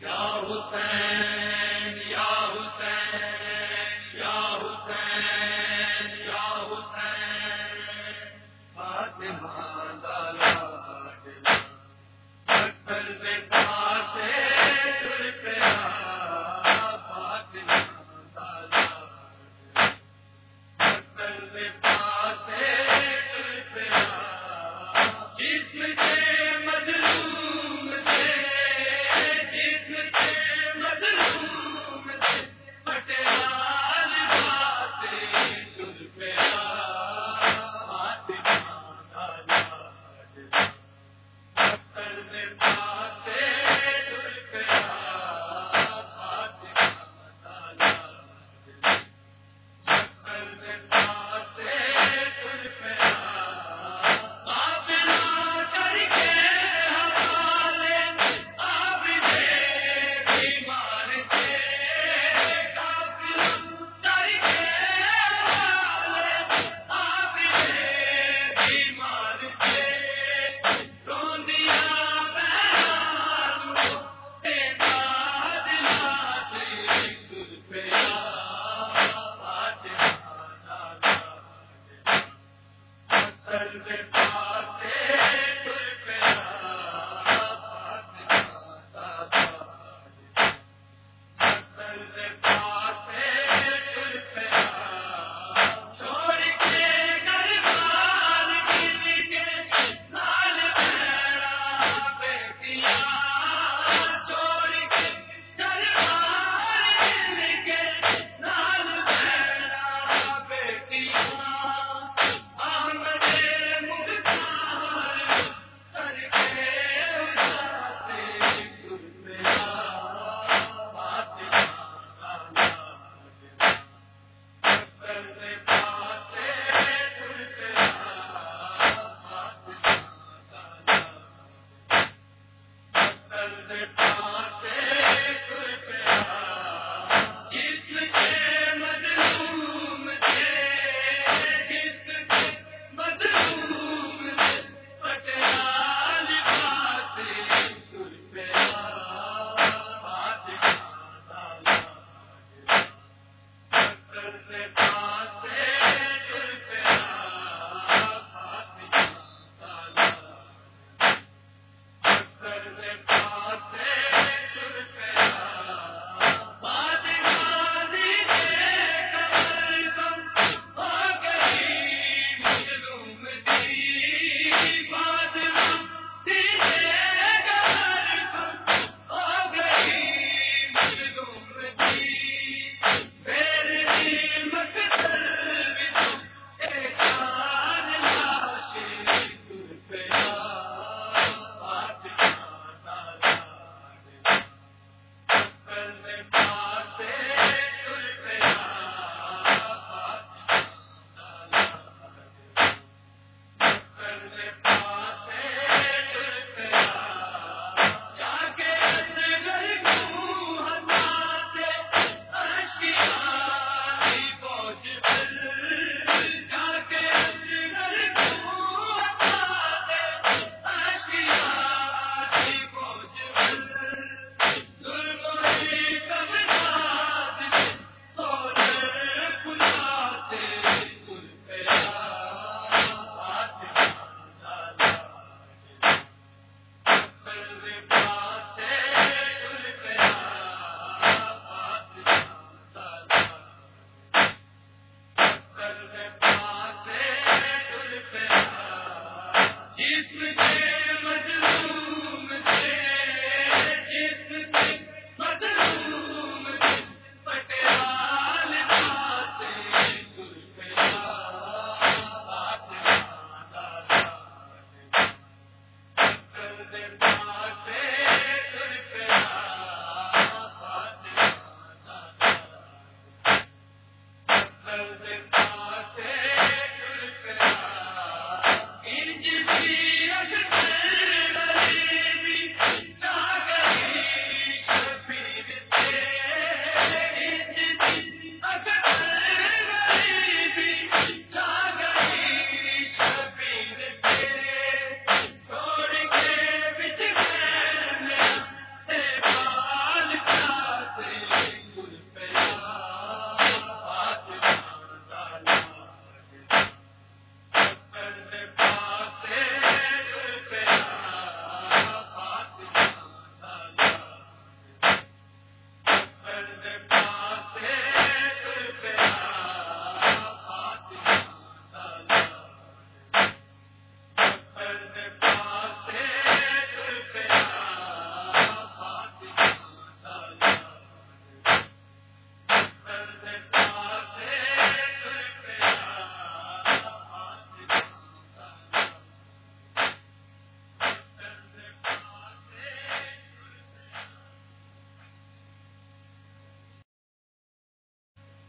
یا حسین سر پاس سے پہ